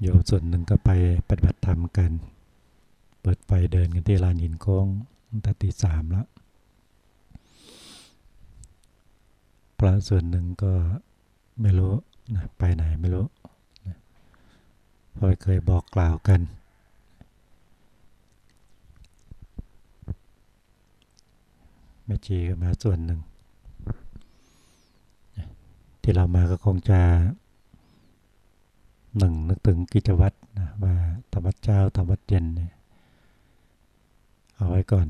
โยมส่วนหนึ่งก็ไปปฏิบัติธรรมกัน เปิดไฟเดินกันที่ลานหินโค้งตั้งแต่ตีสามแล้วพระส่วนหนึ่งก็ไม่รู้นะไปไหนไม่รู้นะพอเคยบอกกล่าวกัน แม่ชีก็มาส่วนหนึ่ง ที่เรามาก็คงจะ หนึ่งนึกถึงกิจวัตรนะว่าธรรมเจ้าธรรมวัดเย็นเนี่ยเอาไว้ก่อน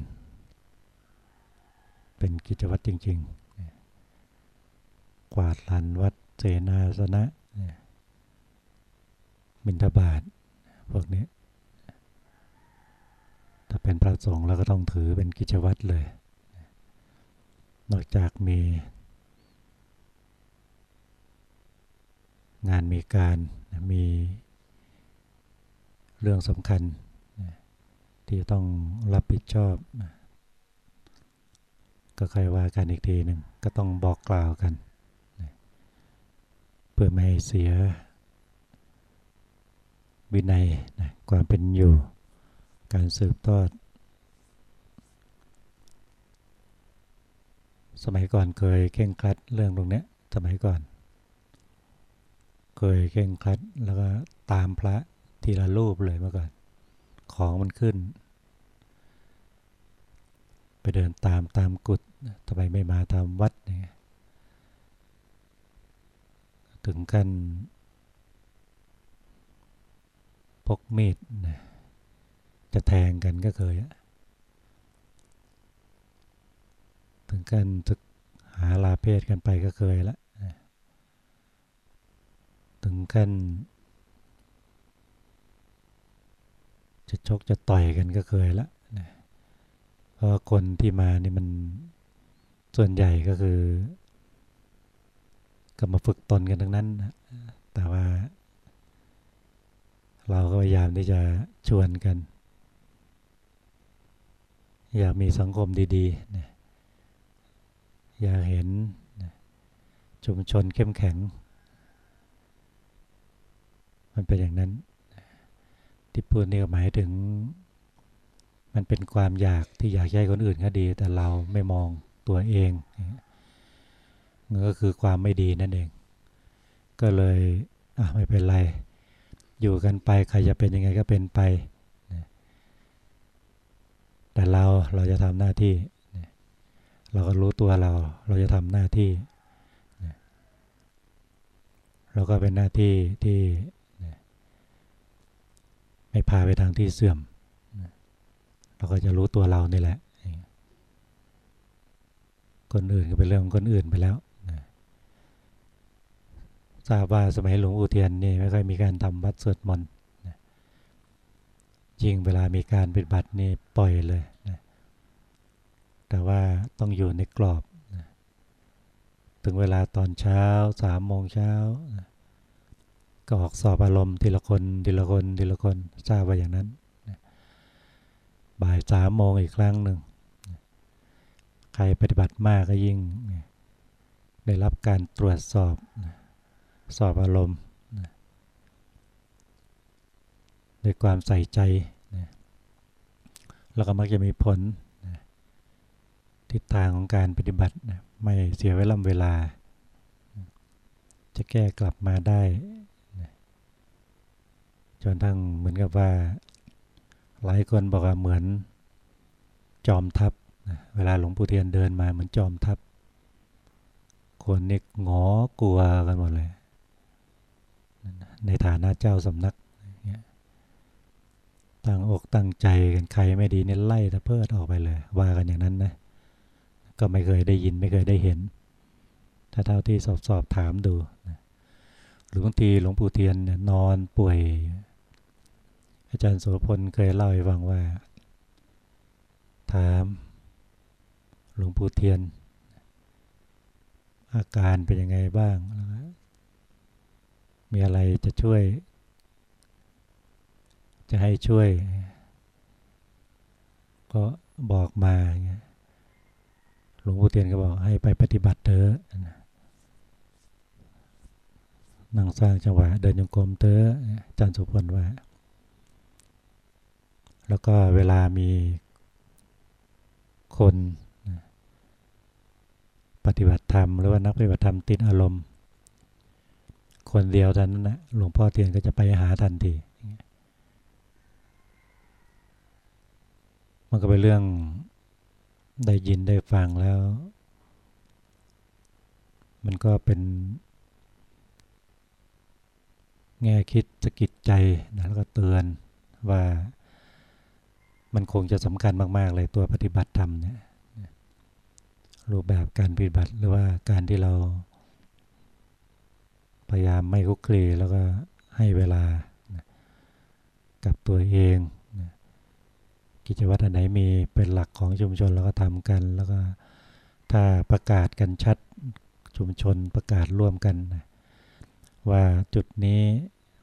เป็นกิจวัตรจริง ๆ กวาดลานวัดเสนาสนะบิณฑบาตพวกนี้ ถ้าเป็นพระสงฆ์เราก็ต้องถือเป็นกิจวัตรเลย นอกจากมี งานมีการมีเรื่องสำคัญที่ต้องรับผิดชอบ ก็ค่อยว่ากันอีกทีหนึ่งก็ต้องบอกกล่าวกัน เพื่อไม่ให้เสียวินัยนะความเป็นอยู่ การสืบทอด สมัยก่อนเคยเข่งครัดเรื่องตรงนี้สมัยก่อน เคยเข่งครัดแล้วก็ตามพระทีละรูปเลยเมื่อก่อนของมันขึ้น ไปเดินตามตามกุฏทำไมไม่มาตามวัดเนี่ยถึงกันพกมีดจะแทงกันก็เคยถึงกันศึกหาลาเพศกันไปก็เคยล้ว ถึงขั้นจะชกจะต่อยกันก็เคยละนะเพราะคนที่มานี่มันส่วนใหญ่ก็คือ ก็มาฝึกตนกันทั้งนั้นนะแต่ว่า เราก็พยายามที่จะชวนกัน อยากมีสังคมดีๆนะอยากเห็นชุมชนเข้มแข็ง มันเป็นอย่างนั้น ที่พูดนี่หมายถึง มันเป็นความอยากที่อยากให้คนอื่นเขาดี แต่เราไม่มองตัวเองมันก็คือความไม่ดีนั่นเอง ก็เลยอะไม่เป็นไร อยู่กันไปใครจะเป็นยังไงก็เป็นไป แต่เราเราจะทำหน้าที่ เราก็รู้ตัวเรา เราจะทำหน้าที่เราก็เป็นหน้าที่ที่ ไม่พาไปทางที่เสื่อม เราก็จะรู้ตัวเรานี่แหละ คนอื่นก็เป็นเรื่องของคนอื่นไปแล้วทราบว่าสมัยหลวงอุเทียนนี่ไม่ค่อยมีการทำวัดสวดมนต์จริงเวลามีการปฏิบัตินี่ปล่อยเลยนะแต่ว่าต้องอยู่ในกรอบนะถึงเวลาตอนเช้าสามโมงเช้านะ ก็ออกสอบอารมณ์ทีละคนทีละคนทีละคนทราบว่าอย่างนั้นบ่ายสามโมงอีกครั้งหนึ่งใครปฏิบัติมากก็ยิ่งได้รับการตรวจสอบสอบอารมณ์ด้วยความใส่ใจแล้วก็มักจะมีผลทิศทางของการปฏิบัติไม่เสียเวลาเวลา จะแก้กลับมาได้ จนทั้งเหมือนกับว่า หลายคนบอกว่าเหมือนจอมทัพเวลาหลวงปู่เทียนเดินมาเหมือนจอมทัพคนนี่งอกลัวกันหมดเลย ในฐานะเจ้าสำนักตั้งอกตั้งใจกันใครไม่ดีเนี่ยไล่ตะเพิดออกไปเลย ว่ากันอย่างนั้นนะก็ไม่เคยได้ยินไม่เคยได้เห็น ถ้าเท่าที่สอบสอบถามดู หรือบางทีหลวงปู่เทียนนอนป่วย อาจารย์โสพลเคยเล่าให้ฟังว่า ถามหลวงปู่เทียน อาการเป็นยังไงบ้าง มีอะไรจะช่วย จะให้ช่วย ก็บอกมาหลวงปู่เทียนก็บอกให้ไปปฏิบัติเถอะนั่งสร้างจังหวะเดินยงกลมเตอจันสุพลว่า แล้วก็เวลามีคนปฏิบัติธรรมหรือว่านักปฏิบัติธรรมติดอารมณ์ คนเดียวเท่านั้นนะหลวงพ่อเทียนก็จะไปหาทันทีมันก็เป็นเรื่องได้ยินได้ฟังแล้ว มันก็เป็นแง่คิดสะกิดใจนะแล้วก็เตือนว่า มันคงจะสำคัญมาก ๆ เลยตัวปฏิบัติธรรมเนี่ยรูปแบบการปฏิบัติหรือว่าการที่เรา พยายามไม่คุกคีแล้วก็ให้เวลากับตัวเอง กิจวัตรไหนมีเป็นหลักของชุมชนเราก็ทำกัน แล้วก็ถ้าประกาศกันชัดชุมชนประกาศร่วมกัน ว่าจุดนี้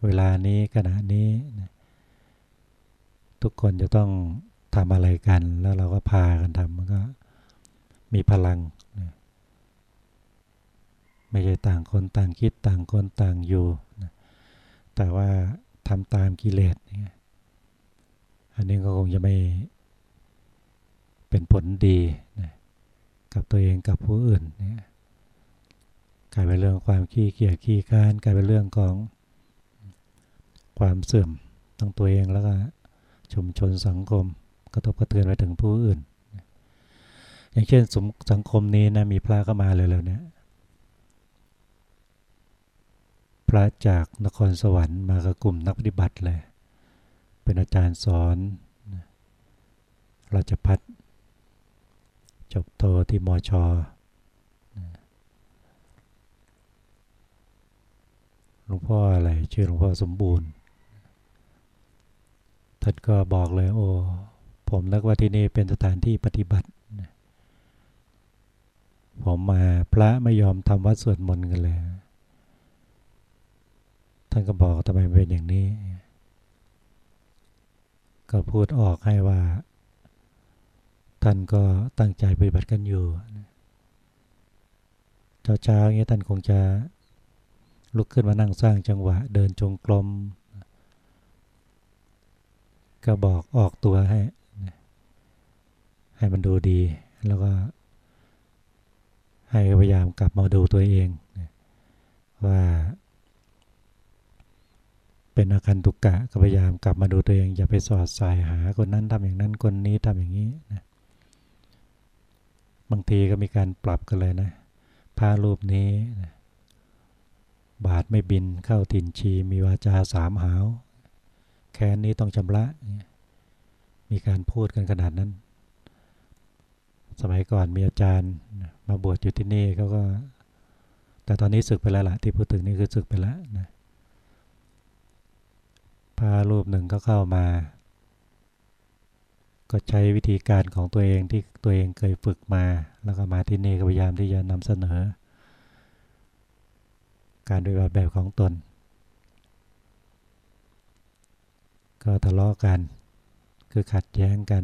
เวลานี้ขณะนี้ ทุกคนจะต้องทำอะไรกัน แล้วเราก็พากันทำมันก็มีพลัง ไม่ใช่ต่างคนต่างคิดต่างคนต่างอยู่ แต่ว่าทำตามกิเลสอันนี้ก็คงจะไม่เป็นผลดีกับตัวเองกับผู้อื่นกลายเป็นเรื่องความขี้เกียจขี้ค้านกลายเป็นเรื่องของความเสื่อมทั้งตัวเองแล้วก็ ชุมชนสังคม กระทบกระเทือนไปถึงผู้อื่น อย่างเช่นสสังคมนี้นะมีพระก็มาเลยแล้วเนี่ยพระจากนครสวรรค์มากับกลุ่มนักปฏิบัติเลย เป็นอาจารย์สอนราชพัฒจบโตที่มอชอหลวงพ่ออะไรชื่อหลวงพ่อสมบูรณ์ ท่านก็บอกเลย โอ้ ผมนึกว่าที่นี่เป็นสถานที่ปฏิบัติ ผมมาพระไม่ยอมทำวัดสวดมนต์กันเลย ท่านก็บอกทำไมเป็นอย่างนี้ ก็พูดออกให้ว่า ท่านก็ตั้งใจปฏิบัติกันอยู่ เช้าๆอย่างนี้ท่านคงจะลุกขึ้นมานั่งสร้างจังหวะ เดินจงกรม ก็บอกออกตัวให้ ให้มันดูดี แล้วก็ ให้พยายามกลับมาดูตัวเอง ว่า เป็นอาการตุกกะก็พยายามกลับมาดูตัวเอง อย่าไปสอดสายหาคนนั้นทำอย่างนั้นคนนี้ทำอย่างนี้นะบางทีก็มีการปรับกันเลยนะพารูปนี้นะบาทไม่บินเข้าถิ่นชีมีวาจาสามหาว แค้นนี้ต้องชำระ มีการพูดกันขนาดนั้น สมัยก่อนมีอาจารย์มาบวชอยู่ที่นี่เขาก็ แต่ตอนนี้ศึกไปแล้วละที่พูดถึงนี่คือศึกไปแล้วนะพารูปหนึ่งก็เข้ามา ก็ใช้วิธีการของตัวเองที่ตัวเองเคยฝึกมา แล้วก็มาที่นี่ก็พยายามที่จะนำเสนอ การปฏิบัติแบบของตน ก็ทะเลาะกัน คือขัดแย้งกัน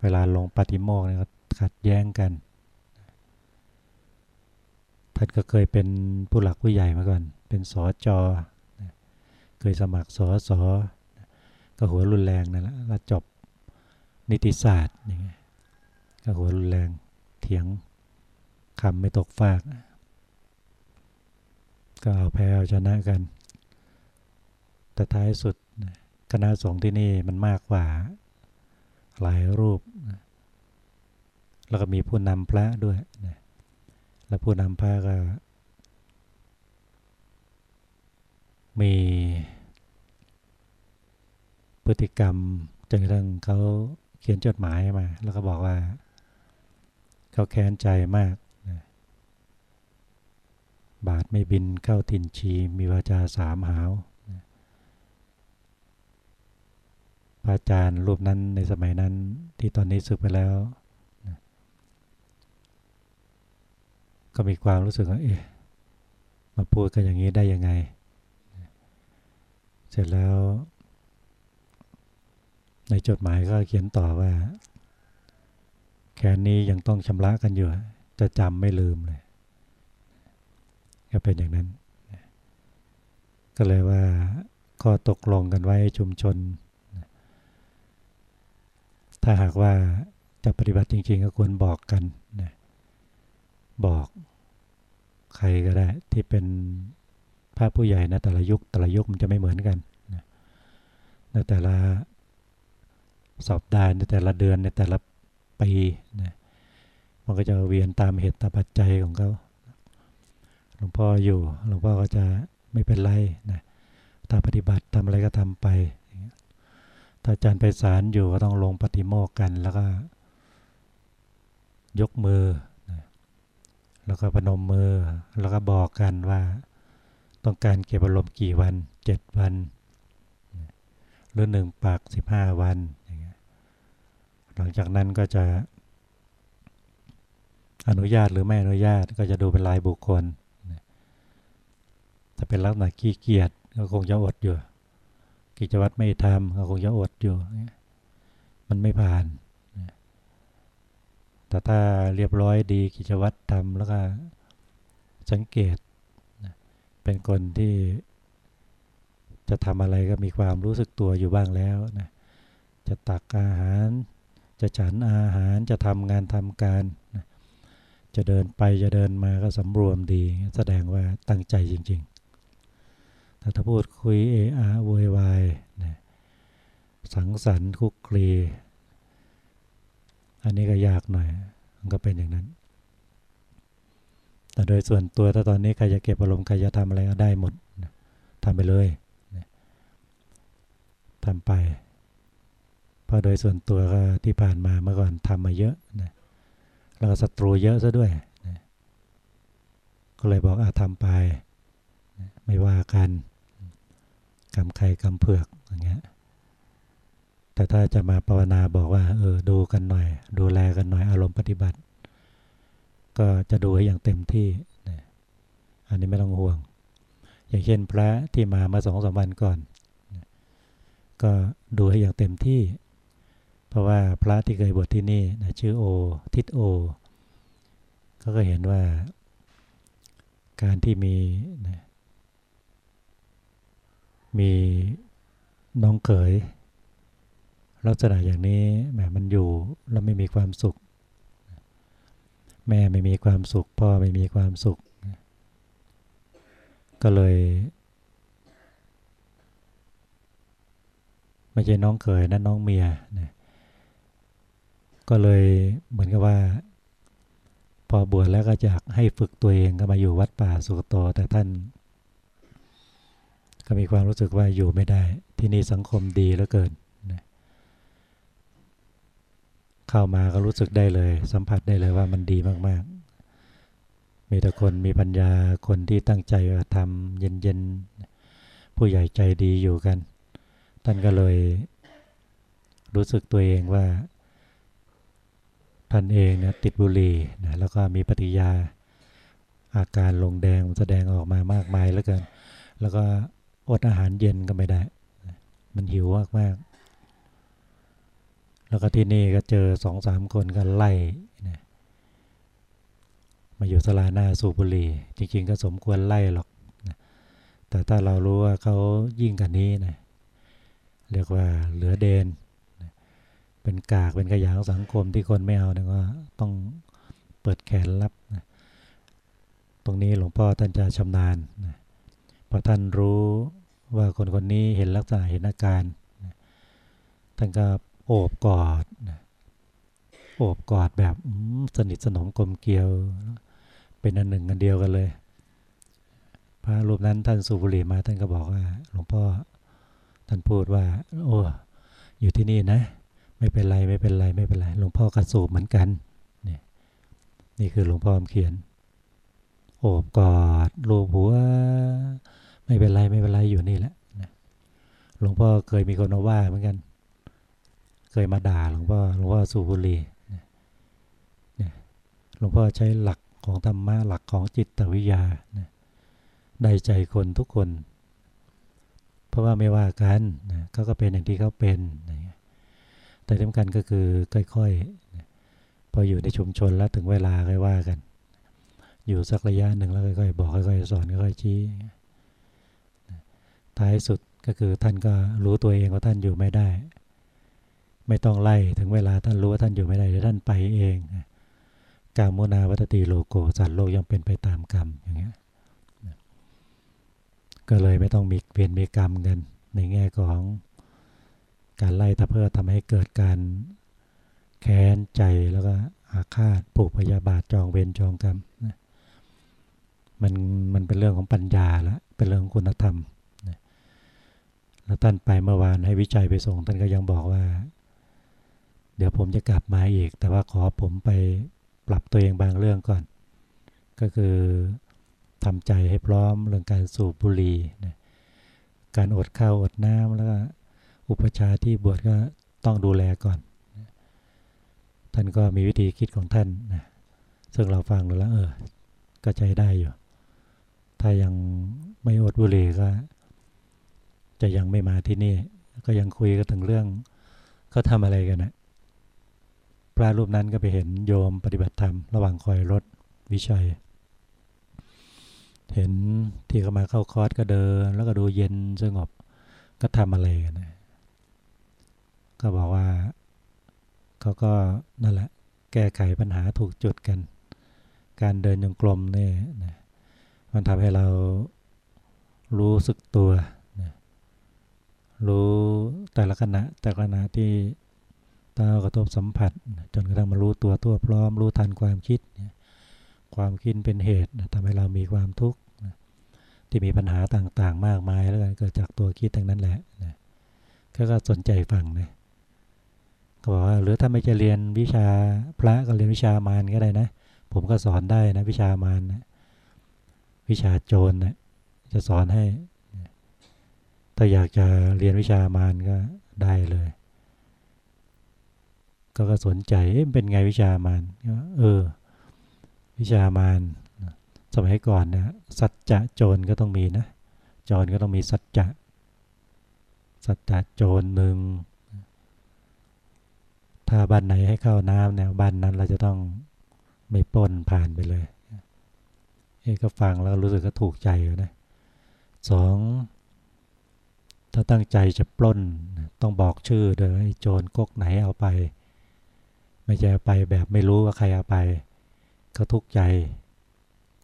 เวลาลงปฏิโมกข์เนี่ยก็ขัดแย้งกันท่านก็เคยเป็นผู้หลักผู้ใหญ่มาก่อน เป็นสอจอเคยสมัครสอสอก็หัวรุนแรงนั่นแหละแล้วจบนิติศาสตร์อย่างเงี้ยก็หัวรุนแรงเถียงคำไม่ตกฟาก ก็เอาแพ้เอาชนะกันแต่ท้ายสุด คณะสงฆ์ที่นี่มันมากกว่าหลายรูป แล้วก็มีผู้นำพระด้วยแล้วผู้นำพระก็มีพฤติกรรมจนกระทั่งเขาเขียนจดหมายมา แล้วก็บอกว่า เขาแค้นใจมากบาทไม่บินเข้าทินชีมีวาจาสามหาว พระอาจารย์รูปนั้นในสมัยนั้นที่ตอนนี้สึกไปแล้วก็มีความรู้สึกว่าเอ๊ะมาพูดกันอย่างนี้ได้ยังไง เสร็จแล้ว ในจดหมายก็เขียนต่อว่า แค่นี้ยังต้องชำระกันอยู่ จะจำไม่ลืมเลย ก็เป็นอย่างนั้น ก็เลยว่าก็ตกลงกันไว้ชุมชน ถ้าหากว่าจะปฏิบัติจริง ๆ ก็ควรบอกกันนะบอกใครก็ได้ ที่เป็นพระผู้ใหญ่นะแต่ละยุคแต่ละยุคมันจะไม่เหมือนกันนะในแต่ละสอบได้ในแต่ละเดือนในแต่ละปีนะมันก็จะเวียนตามเหตุตามปัจจัยของเขาหลวงพ่ออยู่หลวงพ่อก็จะไม่เป็นไรนะถ้าปฏิบัติทำอะไรก็ทำไป ถ้าอาจารย์ไปสารอยู่ก็ต้องลงปฏิโมกกันแล้วก็ ยกมือ แล้วก็พนมมือ แล้วก็บอกกันว่าต้องการเก็บอารมณ์กี่วันเจ็ดวันหรือหนึ่งปากสิบห้าวันอย่างเงี้ยหลังจากนั้นก็จะ อนุญาตหรือไม่อนุญาตก็จะดูเป็นรายบุคคลถ้าเป็นลักษณะขี้เกียจก็คงจะอดอยู่ กิจวัตรไม่ทำก็คงจะอดอยู่ มันไม่ผ่าน แต่ถ้าเรียบร้อยดีกิจวัตรทำแล้วก็สังเกต เป็นคนที่จะทำอะไรก็มีความรู้สึกตัวอยู่บ้างแล้วนะ จะตักอาหาร จะฉันอาหาร จะทำงานทำการนะจะเดินไปจะเดินมาก็สำรวมดี แสดงว่าตั้งใจจริงๆ ถ้าพูดคุยเออาโวยวายนะสังสรรค์คุกคลีอันนี้ก็ยากหน่อย มันก็เป็นอย่างนั้น แต่โดยส่วนตัวถ้าตอนนี้ใครจะเก็บอารมณ์ใครจะทำอะไรก็ได้หมดนะทำไปเลยนะทำไป เพราะโดยส่วนตัวก็ที่ผ่านมาเมื่อก่อนทำมาเยอะนะแล้วก็ศัตรูเยอะซะด้วยนะก็เลยบอกอาทำไป ไม่ว่ากัน กำใครกำเผือกอย่างเงี้ยแต่ถ้าจะมาภาวนาบอกว่า เออดูกันหน่อย ดูแลกันหน่อยอารมณ์ปฏิบัติ ก็จะดูให้อย่างเต็มที่นะอันนี้ไม่ต้องห่วง อย่างเช่นพระที่มามาสองสามวันก่อนนะก็ดูให้อย่างเต็มที่ เพราะว่าพระที่เคยบวชที่นี่นะชื่อโอ ทิศโอเขาก็เห็นว่า การที่มีนะ มีน้องเขย ลักษณะอย่างนี้แหมมันอยู่แล้วไม่มีความสุข แม่ไม่มีความสุข พ่อไม่มีความสุข ก็เลยไม่ใช่น้องเขยนะน้องเมียนะก็เลยเหมือนกับว่า พอบวชแล้วก็อยากให้ฝึกตัวเองก็มาอยู่วัดป่าสุกโตแต่ท่าน ก็มีความรู้สึกว่าอยู่ไม่ได้ ที่นี่สังคมดีเหลือเกินนะเข้ามาก็รู้สึกได้เลย สัมผัสได้เลยว่ามันดีมาก ๆ มีแต่คนมีปัญญาคนที่ตั้งใจทำเย็นๆ ผู้ใหญ่ใจดีอยู่กัน ท่านก็เลยรู้สึกตัวเองว่าท่านเองเนี่ยติดบุหรี่นะแล้วก็มีปฏิยาอาการลงแดงแสดงออกมามากมายแล้วกันแล้วก็ อดอาหารเย็นก็ไม่ได้ มันหิวมากมากแล้วก็ที่นี่ก็เจอสองสามคนกันไล่นะมาอยู่สลาหน้าสูบุรี จริง ๆ ก็สมควรไล่หรอกนะแต่ถ้าเรารู้ว่าเขายิ่งกันนี้นะเรียกว่าเหลือเดนเป็นกากเป็นขยะของสังคมที่คนไม่เอาเนี่ยก็ต้องเปิดแขนรับนะตรงนี้หลวงพ่อท่านจะชำนาญนะพอท่านรู้ ว่าคนคนนี้เห็นลักษณะเห็นอาการท่านก็โอบกอดโอบกอดแบบสนิทสนมกลมเกลียว เป็นอันหนึ่งอันเดียวกันเลย พระรูปนั้นท่านสูบุรีมาท่านก็บอกว่า หลวงพ่อท่านพูดว่า โอ้อยู่ที่นี่นะ ไม่เป็นไรไม่เป็นไรไม่เป็นไร หลวงพ่อกระสูบเหมือนกันนี่นี่คือหลวงพ่อเขียน โอบกอดลูบหัว ไม่เป็นไรไม่เป็นไรอยู่นี่แหละหลวงพ่อเคยมีคนมาว่าเหมือนกัน เคยมาด่าหลวงพ่อหลวงพ่อสูบุรีหลวงพ่อใช้หลักของธรรมะหลักของจิตวิทยาได้ใจคนทุกคน เพราะว่าไม่ว่ากันเขาก็เป็นอย่างที่เขาเป็น แต่สำคัญก็คือค่อยๆพออยู่ในชุมชนแล้วถึงเวลาค่อยว่ากัน อยู่สักระยะหนึ่งแล้วค่อยๆบอกค่อยๆสอนค่อยๆชี้ ท้ายสุดก็คือท่านก็รู้ตัวเองว่าท่านอยู่ไม่ได้ ไม่ต้องไล่ถึงเวลาท่านรู้ว่าท่านอยู่ไม่ได้เดี๋ยวท่านไปเองกามุนาวัตติโลโกสัตว์โลกย่อมเป็นไปตามกรรมอย่างเงี้ยก็เลยไม่ต้องมีเปลี่ยนมีกรรมกันในแง่ของการไล่ถ้าเพื่อทำให้เกิดการแค้นใจแล้วก็อาฆาตผูกพยาบาทจองเวรจองกรรมนะมันมันเป็นเรื่องของปัญญาล้วเป็นเรื่องของคุณธรรม ท่านไปเมื่อวานให้วิจัยไปส่ง ท่านก็ยังบอกว่า เดี๋ยวผมจะกลับมาอีก แต่ว่าขอผมไปปรับตัวเองบางเรื่องก่อน ก็คือทำใจให้พร้อมเรื่องการสูบบุหรี่นะการอดข้าวอดน้ำแล้วก็อุปชาที่บวชก็ต้องดูแลก่อน ท่านก็มีวิธีคิดของท่านนะซึ่งเราฟังดูแล้วเออ ก็ใจได้อยู่ ถ้ายังไม่อดบุหรี่ก็ จะยังไม่มาที่นี่ ก็ยังคุยกันถึงเรื่องเขาทำอะไรกันนะพระรูปนั้นก็ไปเห็นโยมปฏิบัติธรรมระหว่างคอยรถวิชัย เห็นที่เขามาเข้าคอร์สก็เดิน แล้วก็ดูเย็นสงบก็ทำอะไรกันนะก็บอกว่าเขาก็นั่นแหละ แก้ไขปัญหาถูกจุดกัน การเดินยงกลมนี่นะมันทำให้เรารู้สึกตัว รู้แต่ละขณะแต่ละขณะที่ตากระทบสัมผัส จนกระทั่งมารู้ตัวตัวพร้อม รู้ทันความคิด ความคิดเป็นเหตุทำให้เรามีความทุกข์ที่มีปัญหาต่างๆ มากมายแล้วกันเกิดจากตัวคิดทั้งนั้นแหละนะก็สนใจฟังนะก็บอกว่าหรือถ้าไม่จะเรียนวิชาพระก็เรียนวิชามารก็ได้นะ ผมก็สอนได้นะวิชามารนะวิชาโจรนะจะสอนให้ ถ้าอยากจะเรียนวิชามารก็ได้เลย ก็ก็สนใจเเป็นไงวิชามารเออ วิชามารสมัยก่อนนะสัจจะโจรก็ต้องมีนะโจรก็ต้องมีสัจจะสัจจะโจรหนึ่งถ้าบ้านไหนให้เข้าน้ำเนี่ยบ้านนั้นเราจะต้องไม่ป้นผ่านไปเลยเอ้ก็ฟังแล้วรู้สึกก็ถูกใจนะสอง ถ้าตั้งใจจะปล้นต้องบอกชื่อเด้อโจรก๊กไหนเอาไป ไม่จะไปแบบไม่รู้ว่าใครเอาไปก็ทุกข์ใจ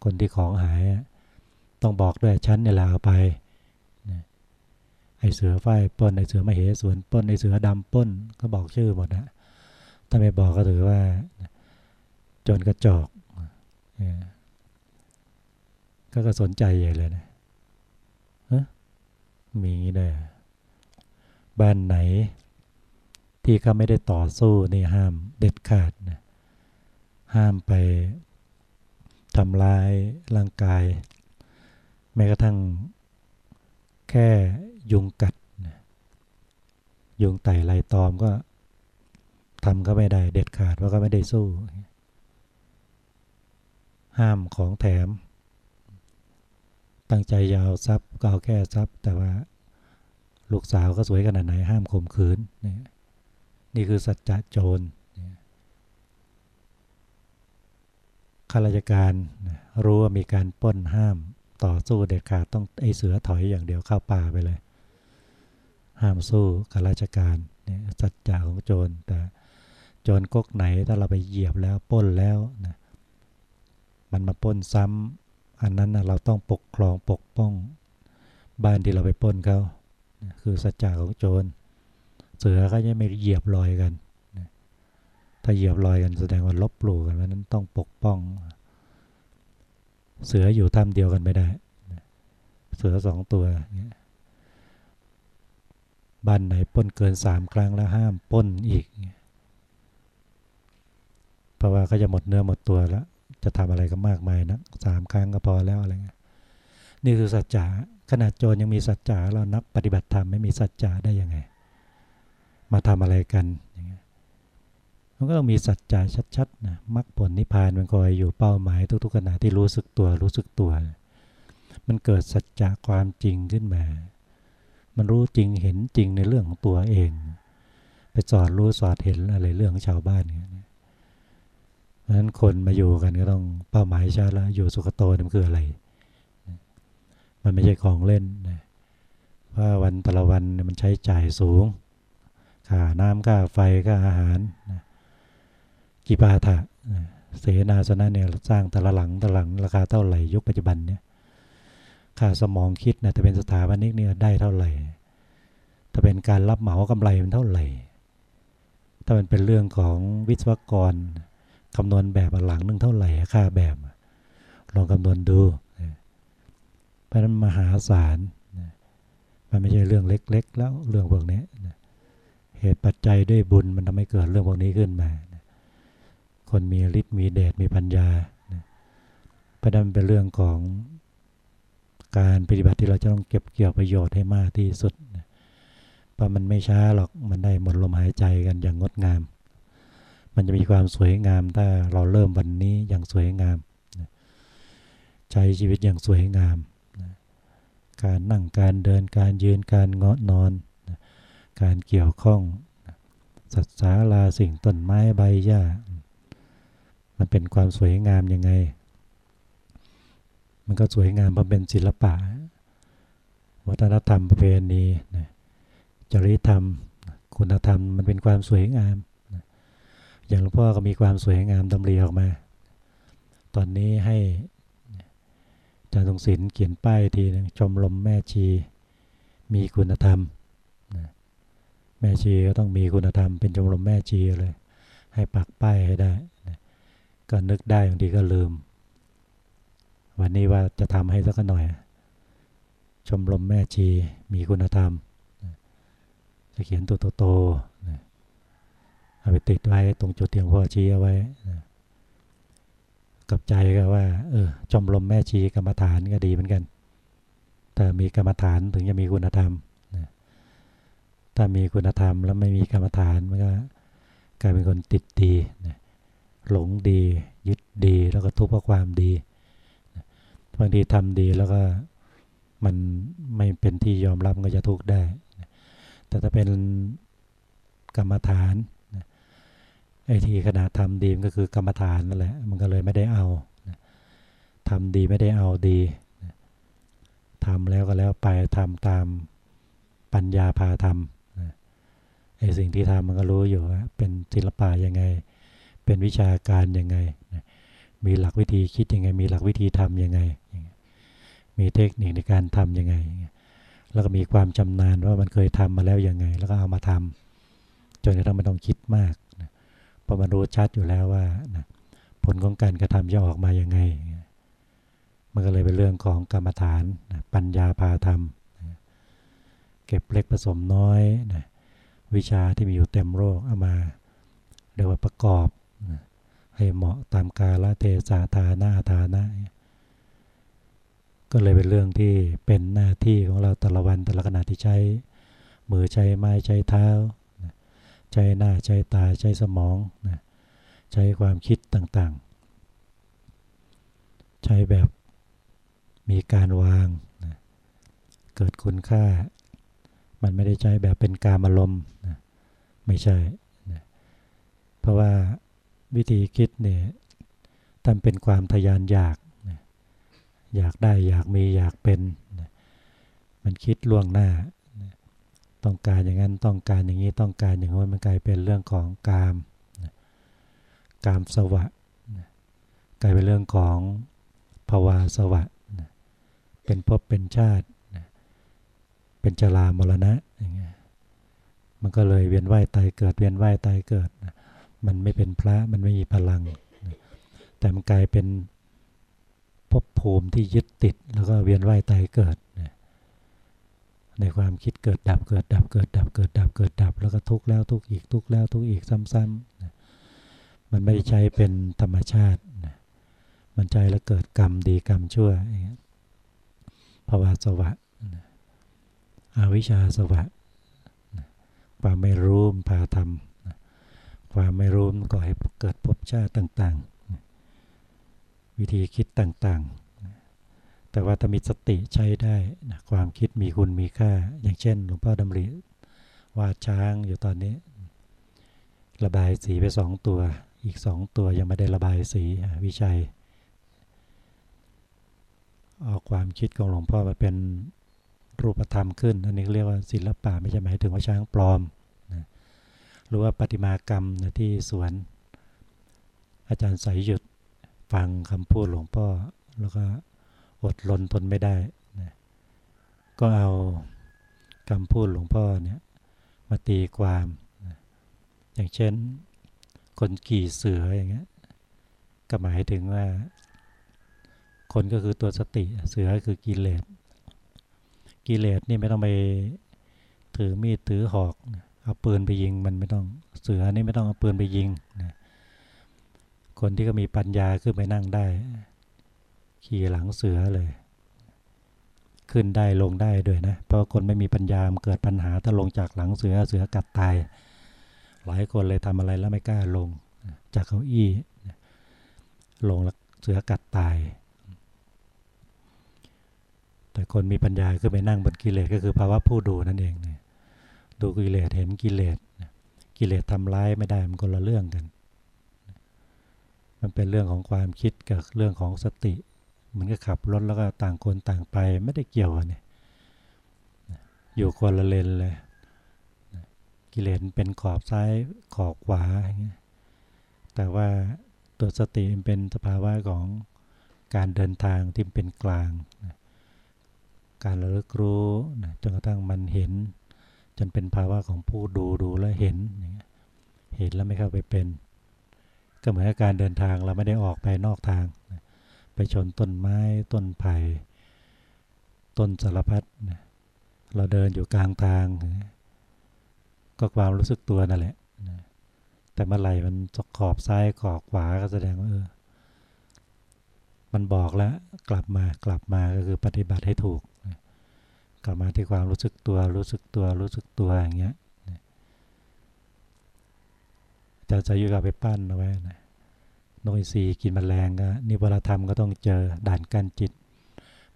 คนที่ของหาย ต้องบอกด้วยชั้นเนี่ยแหละเอาไปไอเสือไฟป้นไอเสือมเหสวนป้นไอเสือดำป้นก็บอกชื่อหมดนะถ้าไม่บอกก็ถือว่าจนกระจอกก็ก็สนใจใหญ่เลยนะ มีงี้ได้บ้านไหน ที่เขาไม่ได้ต่อสู้นี่ห้ามเด็ดขาดนะห้ามไปทำลายร่างกาย แม้กระทั่งแค่ยุงกัดยุงไต่ลายตอมก็ทำก็ไม่ได้เด็ดขาดว่าก็ไม่ได้สู้ ห้ามของแถม ตั้งใจยาวทรัพย์ก็เอาแค่ทรัพย์ แต่ว่าลูกสาวก็สวยขนาดไหนห้ามข่มขืนนี่นี่คือสัจจะโจรข้าราชการรู้ว่ามีการป้นห้ามต่อสู้เด็ดขาดต้องไอเสือถอยอย่างเดียวเข้าป่าไปเลย ห้ามสู้ข้าราชการเนี่ยสัจจะของโจรแต่โจนก๊กไหนถ้าเราไปเหยียบแล้วป้นแล้วนะมันมาป้นซ้ำ อันนั้นนะเราต้องปกครองปกป้อง บ้านที่เราไปป้นเขาคือสัจจะของโจร เสือก็จะไม่เหยียบรอยกัน ถ้าเหยียบรอยกันแสดงว่าลบหลู่กันเพราะนั้นต้องปกป้อง เสืออยู่ถ้ำเดียวกันไม่ได้ เสือสองตัวบ้านไหนป้นเกินสามครั้งแล้วห้ามป้นอีก เพราะว่าก็จะหมดเนื้อหมดตัวแล้ว จะทำอะไรก็มากมายนะสามครั้งก็พอแล้วอะไรเงี้ยนี่คือสัจจะขนาดโจรยังมีสัจจะเรานักปฏิบัติธรรมไม่มีสัจจะได้ยังไง มาทำอะไรกันอย่างเงี้ยมันก็ต้องมีสัจจะชัดๆนะมรรคผลนิพพานมันคอยอยู่เป้าหมายทุกๆขณะที่รู้สึกตัวรู้สึกตัว มันเกิดสัจจะความจริงขึ้นมา มันรู้จริงเห็นจริงในเรื่องของตัวเอง ไปสอดรู้สอดเห็นอะไรเรื่องของชาวบ้านเนี่ย เพราะฉะนั้นคนมาอยู่กันก็ต้องเป้าหมายชาติแล้วอยู่สุขโตนี่มันคืออะไร มันไม่ใช่ของเล่นนะเพว่าวันแต่ละวันมันใช้จ่ายสูงค่าน้ำค่าไฟค่าอาหารนะกิปาถะเสนาสนะเนี่ยสร้างแต่ละหลังแต่ละหลังราคาเท่าไหร่ยุคปัจจุบันเนี่ยค่าสมองคิดนะถ้าเป็นสถาบันิกเนี่ยได้เท่าไหร่ ถ้าเป็นการรับเหมากำไรมันเท่าไหร่ ถ้ามันเป็นเรื่องของวิศวกร คำนวณแบบหลังนึงเท่าไหร่ค่าแบบลองคำนวณดูเพราะนั้นมหาศาลมันไม่ใช่เรื่องเล็ก ๆ แล้วเรื่องพวกนี้เหตุปัจจัยด้วยบุญมันทำให้เกิดเรื่องพวกนี้ขึ้นมาคนมีฤทธิ์มีเดชมีปัญญาเพราะนั้นเป็นเรื่องของการปฏิบัติที่เราจะต้องเก็บเกี่ยวประโยชน์ให้มากที่สุดเพราะมันไม่ช้าหรอกมันได้หมดลมหายใจกันอย่างงดงาม มันจะมีความสวยงามถ้าเราเริ่มวันนี้อย่างสวยงามใช้ชีวิตอย่างสวยงามการนั่งการเดินการยืนการเงาะนอน การเกี่ยวข้อง สัตว์สาราสิ่งต้นไม้ใบหญ้า มันเป็นความสวยงามยังไง มันก็สวยงามเพราะเป็นศิลปะ วัฒนธรรมประเพณีจริยธรรม คุณธรรมมันเป็นความสวยงาม อย่างหลวงพ่อก็มีความสวยงามดำรีออกมา ตอนนี้ให้อาจารย์ทรงศิลป์เขียนป้ายทีนึงชมรมแม่ชีมีคุณธรรม แม่ชีก็ต้องมีคุณธรรม เป็นชมรมแม่ชีเลย ให้ปักป้ายให้ได้ ก็นึกได้บางทีก็ลืม วันนี้ว่าจะทำให้สักหน่อย ชมรมแม่ชีมีคุณธรรมจะเขียนตัวโตๆ เอาไปติดไว้ตรงจุดเตียงพ่อชี้เอาไว้กับใจก็ว่า เออจมลมแม่ชีกรรมฐานก็ดีเหมือนกัน แต่มีกรรมฐานถึงจะมีคุณธรรมนะถ้ามีคุณธรรมแล้วไม่มีกรรมฐานมันก็กลายเป็นคนติดดีนะหลงดียึดดีแล้วก็ทุกข์เพราะความดีบางทีทำดีแล้วก็มันไม่เป็นที่ยอมรับก็จะทุกข์ได้ แต่ถ้าเป็นกรรมฐาน ไอ้ที่ขณะทำดีมันก็คือกรรมฐานนั่นแหละ มันก็เลยไม่ได้เอาทำดีไม่ได้เอาดีทำแล้วก็แล้วไปทำตามปัญญาพาทำไอ้สิ่งที่ทำมันก็รู้อยู่ว่าเป็นศิลปะยังไง เป็นวิชาการยังไง มีหลักวิธีคิดยังไง มีหลักวิธีทำยังไง มีเทคนิคในการทำยังไง แล้วก็มีความชำนาญว่ามันเคยทำมาแล้วยังไง แล้วก็เอามาทำจนกระทั่งไม่ต้องคิดมาก พอมันรู้ชัดอยู่แล้วว่านะผลของการกระทำจะออกมาอย่างไง มันก็เลยเป็นเรื่องของกรรมฐานนะปัญญาพาธรรมนะเก็บเล็กผสมน้อยนะวิชาที่มีอยู่เต็มโลกเอามาเรียกว่าประกอบนะให้เหมาะตามกาลเทศะทานาทานะ ก็เลยเป็นเรื่องที่เป็นหน้าที่ของเราแต่ละวันแต่ละขณะที่ใช้มือใช้ไม้ใช้เท้า ใช้หน้าใช้ตาใช้สมองนะใช้ความคิดต่างๆ ใช้แบบมีการวางนะเกิดคุณค่า มันไม่ได้ใช้แบบเป็นการอารมณ์นะไม่ใช่นะเพราะว่าวิธีคิดเนี่ยท่านเป็นความทยานอยากนะอยากได้อยากมีอยากเป็นนะมันคิดล่วงหน้า ต้องการอย่างนั้นต้องการอย่างนี้ต้องการอย่างนั้มันกลายเป็นเรื่องของกามกามสวะกลายเป็นเรื่องของภาวาสวะเป็นภพเป็นชาติเป็นจรามรณะอย่างเงี้ยมันก็เลยเวียนว่ายตายเกิดเวียนว่ายตายเกิด มันไม่เป็นพระมันไม่มีพลัง แต่มันกลายเป็นภพภูมิที่ยึดติดแล้วก็เวียนว่ายตายเกิด ในความคิดเกิดดับเกิดดับเกิดดับเกิดดับเกิดดับ แล้วก็ทุกแล้วทุกอีกทุกแล้วทุกอีกซ้ำๆนะมันไม่ใช่เป็นธรรมชาตินะมันใจแล้วเกิดกรรมดีกรรมชั่วภาวะสวะนะอวิชชาสวะนะความไม่รู้พาทำนะความไม่รู้ก็ให้เกิดภพชาติต่างๆนะวิธีคิดต่างๆ แต่ว่าถ้ามีสติใช้ได้นะความคิดมีคุณมีค่า อย่างเช่นหลวงพ่อดำริวาดช้างอยู่ตอนนี้ ระบายสีไปสองตัว อีกสองตัวยังไม่ได้ระบายสีวิชัยเอาความคิดของหลวงพ่อมาเป็นรูปธรรมขึ้น อันนี้เรียกว่าศิลปะไม่ใช่หมายถึงว่าช้างปลอมนะหรือว่าปฏิมากรรมนะที่สวน อาจารย์สายหยุดฟังคำพูดหลวงพ่อแล้วก็ อดลนทนไม่ได้นะก็เอาคำพูดหลวงพ่อเนี่ยมาตีความนะอย่างเช่น คนขี่เสืออย่างเงี้ยก็หมายถึงว่า คนก็คือตัวสติเสือคือกิเลสกิเลสนี่ไม่ต้องไปถือมีดถือหอกเอาปืนไปยิงมันไม่ต้องเสือนี่ไม่ต้องเอาปืนไปยิงนะคนที่ก็มีปัญญาขึ้นไปนั่งได้ ขี่หลังเสือเลย ขึ้นได้ลงได้ด้วยนะ เพราะคนไม่มีปัญญาเกิดปัญหาถ้าลงจากหลังเสือเสือกัดตาย หลายคนเลยทำอะไรแล้วไม่กล้าลงจากเก้าอี้ลงแล้วเสือกัดตาย แต่คนมีปัญญาคือไปนั่งบนกิเลสก็คือภาวะผู้ดูนั่นเองเนี่ยดูกิเลสเห็นกิเลสกิเลสทำร้ายไม่ได้มันคนละเรื่องกัน มันเป็นเรื่องของความคิดกับเรื่องของสติ มันก็ขับรถแล้วก็ต่างคนต่างไปไม่ได้เกี่ยวนเนี่ยอยู่คนละเลนเลย กิเลสเป็นขอบซ้ายขอบขวาอย่างเงี้ยแต่ว่าตัวสติเป็นสภาวะของการเดินทางที่เป็นกลาง การระลึกรู้จนกระทั่งมันเห็น จนเป็นภาวะของผู้ดูดูแล้วเห็นเห็นแล้วไม่เข้าไปเป็น ก็เหมือนการเดินทางเราไม่ได้ออกไปนอกทาง ไปชนต้นไม้ต้นไผ่ต้นสารพัดเราเดินอยู่กลางทาง ก็ความรู้สึกตัวนั่นแหละแต่เมื่อไหร่มันขอบซ้ายขอบขวาก็แสดงว่าเออมันบอกแล้วกลับมากลับมาก็คือปฏิบัติให้ถูก กลับมาที่ความรู้สึกตัวรู้สึกตัวรู้สึกตัวอย่างเงี้ยจะจะอยู่กับไปปั้นเอาไว้นะ นกอินทรีกินมแมลงก็นิวรธรรมก็ต้องเจอด่านกั้นจิต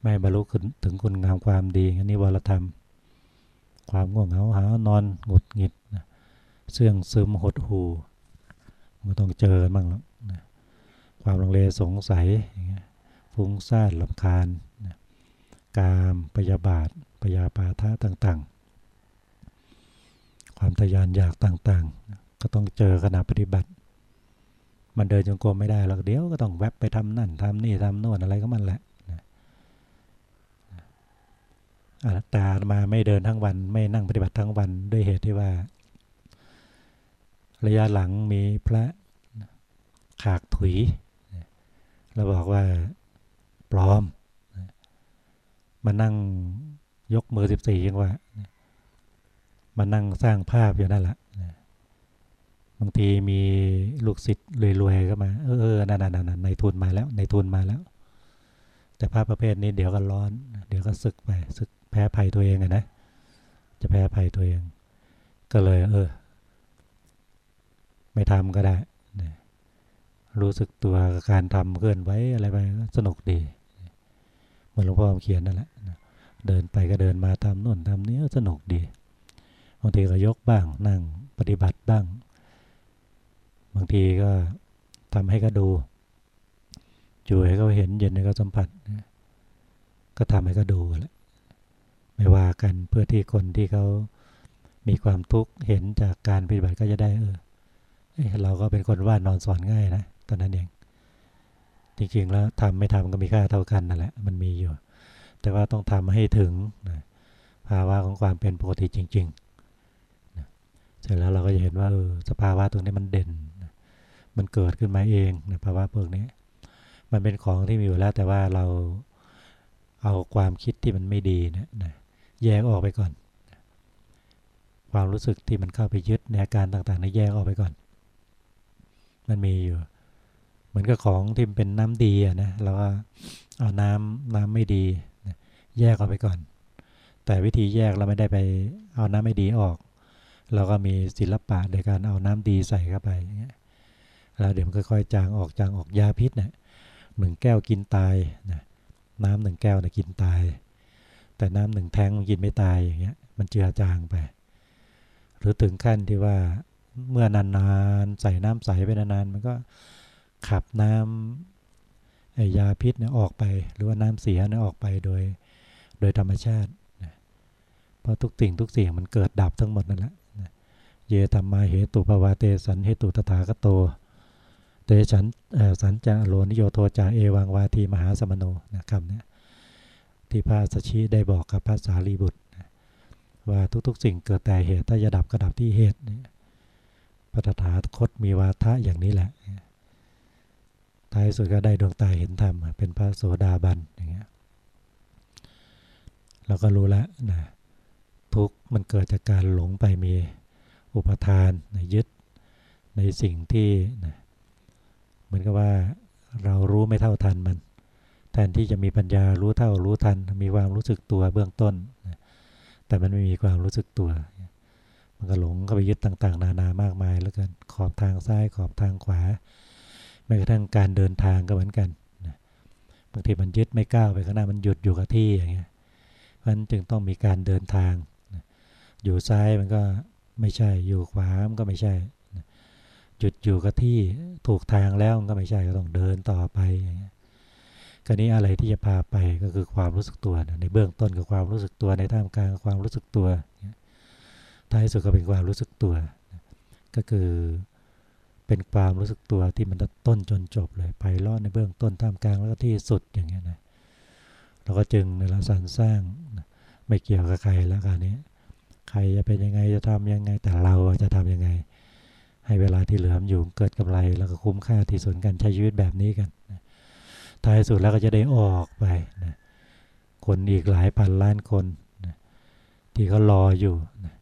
ไม่บรรลุถึงคุณงามความดีอันนี้วรธรรม ความง่วงเหงาหานอนหงุดหงิดเสื่องซึมหดหูมันต้องเจอบ้างแล้วความลังเลสงสัยฟุ้งซ่านลำคาญกามปยาบาทปยาปาทะต่างๆ ความทยานอยากต่างๆ ก็ต้องเจอขณะปฏิบัติ มันเดินจงกรมไม่ได้หรอกเดี๋ยวก็ต้องแวบไปทำนั่นทำนี่ทำโน่นอะไรก็มันแหละตามาไม่เดินทั้งวัน ไม่นั่งปฏิบัติทั้งวันด้วยเหตุที่ว่า ระยะหลังมีพระขากถุยเราบอกว่าปลอมมานั่งยกมือสิบสี่ยังว่ามานั่งสร้างภาพอยู่นั่นแหละ บางทีมีลูกศิษย์รวยๆก็มา เออนั่นๆๆในทุนมาแล้ว ในทุนมาแล้ว แต่ภาพประเภทนี้เดี๋ยวก็ร้อน เดี๋ยวก็สึกไปสึกแพ้ภัยตัวเองอะนะ จะแพ้ภัยตัวเอง ก็เลย เออ ไม่ทำก็ได้ รู้สึกตัวกับการทำเคลื่อนไหวอะไรไปก็สนุกดี เหมือนหลวงพ่อเขียนนั่นแหละ เดินไปก็เดินมาทำโน่นทำนี้สนุกดี บางทีก็ยกบ้างนั่งปฏิบัติบ้าง บางทีก็ทำให้ก็ดูจูให้เขาเห็นเย็นให้เขาสัมผัส ก็ทำให้ก็ดูแหละไม่ว่ากันเพื่อที่คนที่เขามีความทุกข์เห็นจากการปฏิบัติก็จะได้เออเราก็เป็นคนว่านอนสอนง่ายนะตอนนั้นเองจริงๆแล้วทำไม่ทำก็มีค่าเท่ากันนั่นแหละมันมีอยู่ แต่ว่าต้องทำให้ถึงนะภาวะของความเป็นปกติจริงๆนะเสร็จแล้วเราก็จะเห็นว่าเออสภาวะตรงนี้มันเด่น มันเกิดขึ้นมาเองนะภาวะพวกนี้มันเป็นของที่มีอยู่แล้วแต่ว่าเราเอาความคิดที่มันไม่ดีนะนะแยกออกไปก่อน ความรู้สึกที่มันเข้าไปยึดในอาการต่างๆนะแยกออกไปก่อน มันมีอยู่ เหมือนกับของที่เป็นน้ำดีอะนะเราก็เอาน้ำน้ำไม่ดีแยกออกไปก่อน แต่วิธีแยกเราไม่ได้ไปเอาน้ำไม่ดีออก เราก็มีศิลปะในการเอาน้ำดีใส่เข้าไปอย่างเงี้ย แล้วเดี๋ยวมันค่อยๆจางออกจางออกยาพิษเนะี่ยหนึ่งแก้วกินตายนะน้ำหนึ่งแก้วนะกินตาย แต่น้ำหนึ่งแทงมันกินไม่ตายอย่างเงี้ยมันเจือจางไป หรือถึงขั้นที่ว่าเมื่อนานๆใส่น้ำใสไปนานๆมันก็ขับน้ำไอยาพิษเนี่ยออกไป หรือว่าน้ำเสียเนี่ยออกไปโดยโดยธรรมชาติเพราะทุกสิ่งทุกเสิ่งมันเกิดดับทั้งหมดนั่นแหละเยธรรมาเหตุปวาเตสันเหตุตถาคโต เตฉันสันจะโลนิโยโทจาเอวังวาทีมหาสมโนนะคำนี้ที่พระสัชชีได้บอกกับพระสารีบุตรว่าทุกๆ สิ่งเกิดแต่เหตุถ้าจะดับก็ดับที่เหตุปตถาคตมีวาทะอย่างนี้แหละท้ายสุดก็ได้ดวงตาเห็นธรรมเป็นพระโสดาบันอย่างเงี้ยเราก็รู้แล้วนะทุกมันเกิดจากการหลงไปมีอุปทานนะยึดในสิ่งที่นะ เหมือนกับว่าเรารู้ไม่เท่าทันมันแทนที่จะมีปัญญารู้เท่ารู้ทัน มีความรู้สึกตัวเบื้องต้น แต่มันไม่มีความรู้สึกตัว มันก็หลงเข้าไปยึดต่าง ๆ นานามากมายแล้วกันขอบทางซ้ายขอบทางขวาแม้กระทั่งการเดินทางก็เหมือนกันบางทีมันยึดไม่ก้าวไปข้างหน้ามันหยุดอยู่กับที่อย่างเงี้ยมันจึงต้องมีการเดินทาง อยู่ซ้ายมันก็ไม่ใช่อยู่ขวามันก็ไม่ใช่ จุดอยู่กับที่ถูกทางแล้วก็ไม่ใช่ก็ต้องเดินต่อไปอย่างเงี้ยกรนี้อะไรที่จะพาไปก็คือความรู้สึกตัวในเบื้องต้นกับความรู้สึกตัวในท่ามกลางความรู้สึกตัวท้ายสุดก็เป็นความรู้สึกตัว ก็คือเป็นความรู้สึกตัวที่มันต้นจนจบเลยไปรอดในเบื้องต้นท่ามกลางแล้วก็ที่สุดอย่างเงี้ยนะเราก็จึงในละสรรสร้างไม่เกี่ยวกับใครแล้วการนี้ใครจะเป็นยังไงจะทำยังไงแต่เราจะทํำยังไง ให้เวลาที่เหลือมอยู่เกิดกำไรแล้วก็คุ้มค่าที่สุดกันใช้ชีวิตแบบนี้กันท้ายสุดแล้วก็จะได้ออกไปนะคนอีกหลายพันล้านคนนะที่เขารออยู่นะ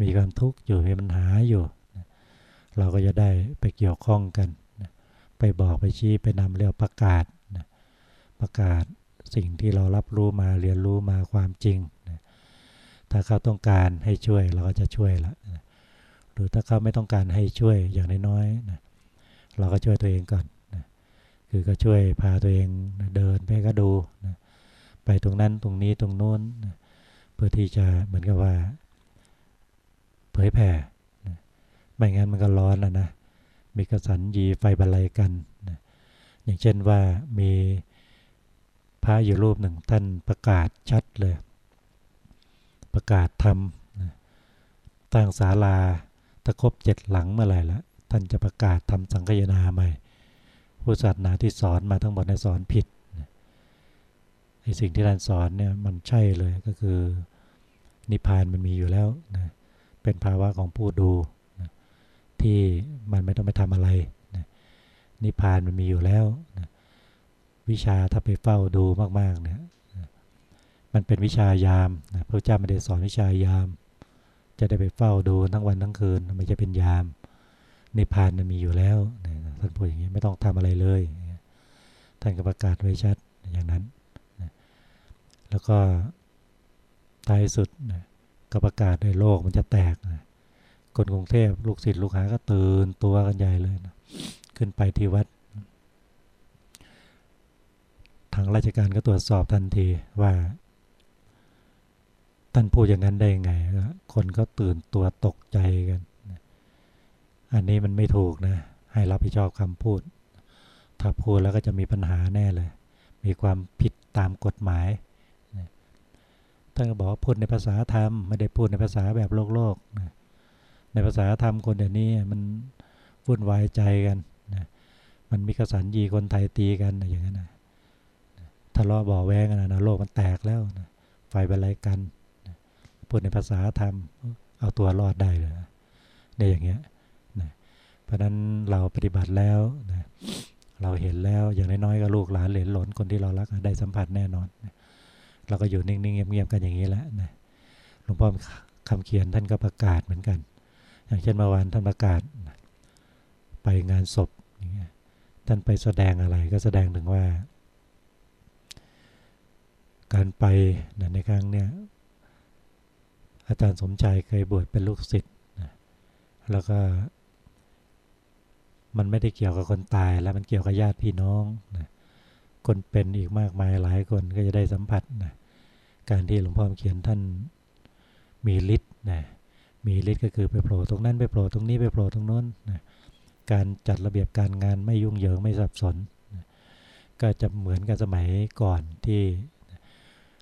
มีความทุกข์อยู่มีปัญหาอยู่นะเราก็จะได้ไปเกี่ยวข้องกันนะไปบอกไปชี้ไปนำเรียกประกาศนะประกาศสิ่งที่เรารับรู้มาเรียนรู้มาความจริงนะถ้าเขาต้องการให้ช่วยเราก็จะช่วยละนะ หรือถ้าเขาไม่ต้องการให้ช่วยอย่างน้อยๆนะเราก็ช่วยตัวเองก่อนนะคือก็ช่วยพาตัวเองนะเดินไปก็ดูนะไปตรงนั้นตรงนี้ตรงโน้นนะเพื่อที่จะเหมือนกับว่า เผยแผ่นะไม่งั้นมันก็ร้อนแล้วนะมีกระสันยีไฟบรรลัยกันนะอย่างเช่นว่ามีพระอยู่รูปหนึ่งท่านประกาศชัดเลย ประกาศทำตั้งศาลา ตะครบเจ็ดหลังเมื่อไหร่ละท่านจะประกาศทำสังฆยนาใหม่ผู้ศาสนาที่สอนมาทั้งหมดในสอนผิดไอสิ่งที่ท่านสอนเนี่ยมันใช่เลยก็คือนิพพานมันมีอยู่แล้วนะเป็นภาวะของผู้ดูนะที่มันไม่ต้องไปทำอะไรนะนิพพานมันมีอยู่แล้วนะวิชาถ้าไปเฝ้าดูมากๆเนี่ยมันเป็นวิชายามนะพระเจ้าไม่ได้สอนวิชายาม จะได้ไปเฝ้าดูทั้งวันทั้งคืนไม่จะเป็นยามในพานมันมีอยู่แล้วท่านพูดอย่างนี้ไม่ต้องทำอะไรเลย ท่านก็ประกาศไว้ชัดอย่างนั้น แล้วก็ท้ายสุดก็ประกาศในโลกมันจะแตกคนกรุงเทพลูกศิษย์ลูกหาก็ตื่นตัวกันใหญ่เลยนะขึ้นไปที่วัดทางราชการก็ตรวจสอบทันทีว่า ท่านพูดอย่างนั้นได้ยังไง คนก็ตื่นตัวตกใจกัน อันนี้มันไม่ถูกนะ ให้รับผิดชอบคำพูด ถ้าพูดแล้วก็จะมีปัญหาแน่เลย มีความผิดตามกฎหมาย ท่านก็บอกว่าพูดในภาษาธรรม ไม่ได้พูดในภาษาแบบโลกโลกนะในภาษาธรรมคนเดี๋ยวนี้มันวุ่นวายใจกันนะมันมีกระสันยีคนไทยตีกันอย่างนั้นนะทะเลาะบ่อแวงนะนนะโลกมันแตกแล้วนะไฟเป็นไรกัน พูดในภาษาธรรม เอาตัวรอดได้เลยได้อย่างเงี้ยนะเพราะนั้นเราปฏิบัติแล้วนะเราเห็นแล้วอย่างน้อยๆก็ลูกหลานเหลนหลนคนที่เรารักได้สัมผัสแน่นอนนะเราก็อยู่นิ่งๆเงียบๆกันอย่างนี้แหละนะหลวงพ่อคำเขียนท่านก็ประกาศเหมือนกัน อย่างเช่นเมื่อวานท่านประกาศไปงานศพท่านไปแสดงอะไรก็แสดงถึงว่า การไปในครั้งเนี้ย อาจารย์สมใจเคยบวชเป็นลูกศิษย์แล้วก็ มันไม่ได้เกี่ยวกับคนตายแล้วมันเกี่ยวกับญาติพี่น้องนะคนเป็นอีกมากมายหลายคนก็จะได้สัมผัสนะการที่หลวงพ่อเขียนท่านมีฤทธิ์นะมีฤทธิ์ก็คือไปโผล่ตรงนั้นไปโผล่ตรงนี้ไปโผล่ตรงโน้นนะการจัดระเบียบการงานไม่ยุ่งเหยิงไม่สับสนนะก็จะเหมือนกับสมัยก่อนที่